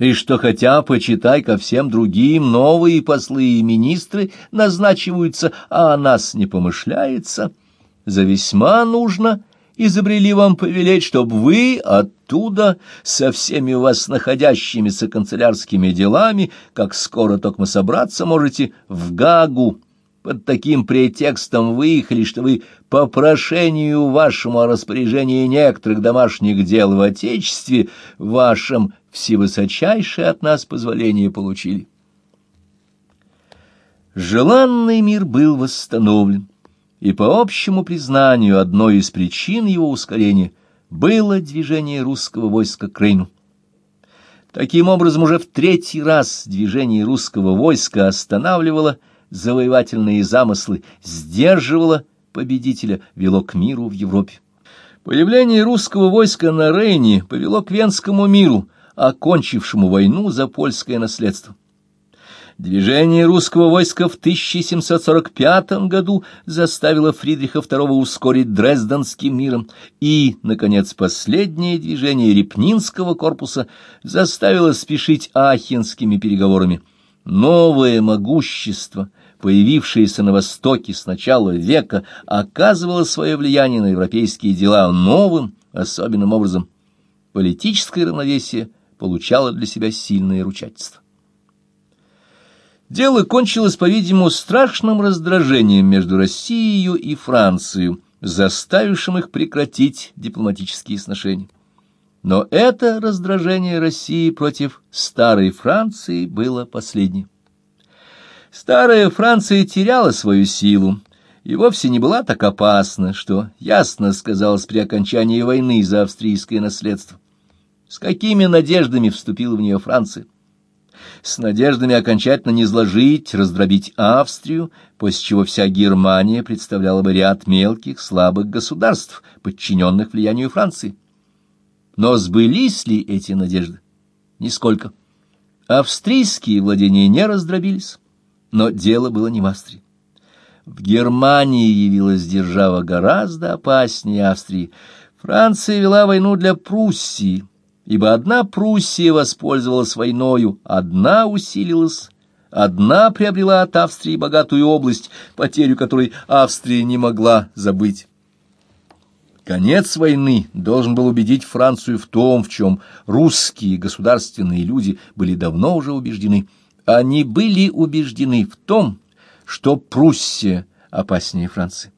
и что хотя, почитай, ко всем другим новые послы и министры назначиваются, а о нас не помышляется, за весьма нужно изобрели вам повелеть, чтобы вы оттуда со всеми у вас находящимися канцелярскими делами, как скоро только собраться можете, в Гагу, под таким претекстом выехали, что вы по прошению вашему о распоряжении некоторых домашних дел в Отечестве вашем всевысочайшее от нас позволение получили. Желанный мир был восстановлен, и по общему признанию одной из причин его ускорения было движение русского войска к Рейну. Таким образом, уже в третий раз движение русского войска останавливало завоевательные замыслы, сдерживало победителя, вело к миру в Европе. Появление русского войска на Рейне повело к Венскому миру, окончившему войну за польское наследство. Движение русского войска в 1745 году заставило Фридриха II ускорить Дрезденским миром, и, наконец, последнее движение Репнинского корпуса заставило спешить Ахенскими переговорами. Новое могущество, появившееся на Востоке с начала века, оказывало свое влияние на европейские дела новым, особенным образом. Политическое равновесие получало для себя сильное ручательство. Дело кончилось, по-видимому, страшным раздражением между Россией и Францией, заставившим их прекратить дипломатические сношения. Но это раздражение России против старой Франции было последним. Старая Франция теряла свою силу и вовсе не была так опасна, что ясно сказалось при окончании войны за австрийское наследство. С какими надеждами вступила в нее Франция? с надеждами окончательно не сложить, раздробить Австрию, после чего вся Германия представляла бы ряд мелких, слабых государств, подчиненных влиянию Франции. Но сбылись ли эти надежды? Нисколько. Австрийские владения не раздробились, но дело было не в Австрии. В Германии явилась держава гораздо опаснее Австрии. Франция вела войну для Пруссии, ибо одна Пруссия воспользовалась войною, одна усилилась, одна приобрела от Австрии богатую область, потерю которой Австрия не могла забыть. Конец войны должен был убедить Францию в том, в чем русские государственные люди были давно уже убеждены. Они были убеждены в том, что Пруссия опаснее Франции.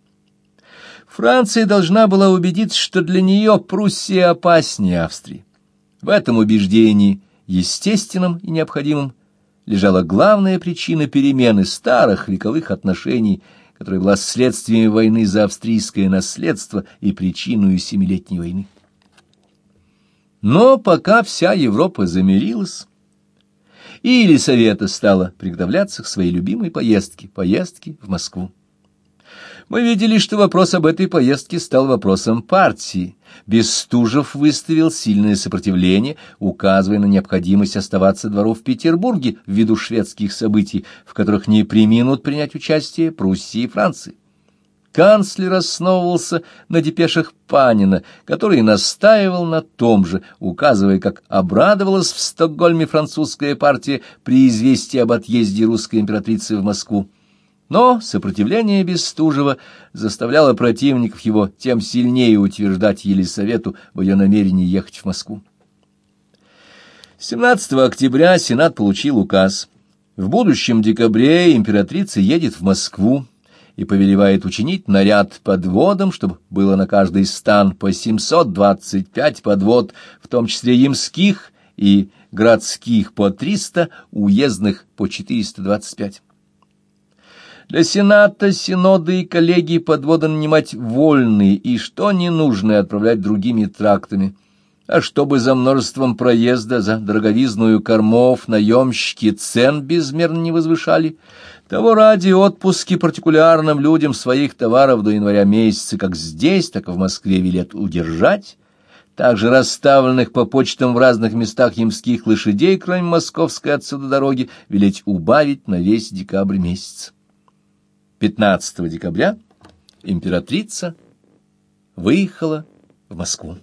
Франция должна была убедиться, что для нее Пруссия опаснее Австрии. В этом убеждении, естественном и необходимом, лежала главная причина перемены старых вековых отношений, которая была следствием войны за австрийское наследство и причиной Семилетней войны. Но пока вся Европа замирилась, и Елисавета стала приготовляться к своей любимой поездке, поездке в Москву. Мы видели, что вопрос об этой поездке стал вопросом партии. Бестужев выставил сильное сопротивление, указывая на необходимость оставаться двору в Петербурге ввиду шведских событий, в которых не приминут принять участие Пруссии и Франции. Канцлер основывался на депешах Панина, который настаивал на том же, указывая, как обрадовалась в Стокгольме французская партия при известии об отъезде русской императрицы в Москву. Но сопротивление Бестужева заставляло противников его тем сильнее утверждать Елисавету в ее намерении ехать в Москву. 17 октября Сенат получил указ. В будущем декабре императрица едет в Москву и повелевает учинить наряд подводом, чтобы было на каждый стан по 725 подвод, в том числе ямских и городских по 300, уездных по 425. Для Сената, Синода и коллегии подвода нанимать вольные и что ненужное отправлять другими трактами. А чтобы за множеством проезда, за дороговизную кормов, наемщики цен безмерно не возвышали, того ради отпуски партикулярным людям своих товаров до января месяца, как здесь, так и в Москве велят удержать, также расставленных по почтам в разных местах ямских лошадей, кроме московской отсюда дороги, велеть убавить на весь декабрь месяц. 15 декабря императрица выехала в Москву.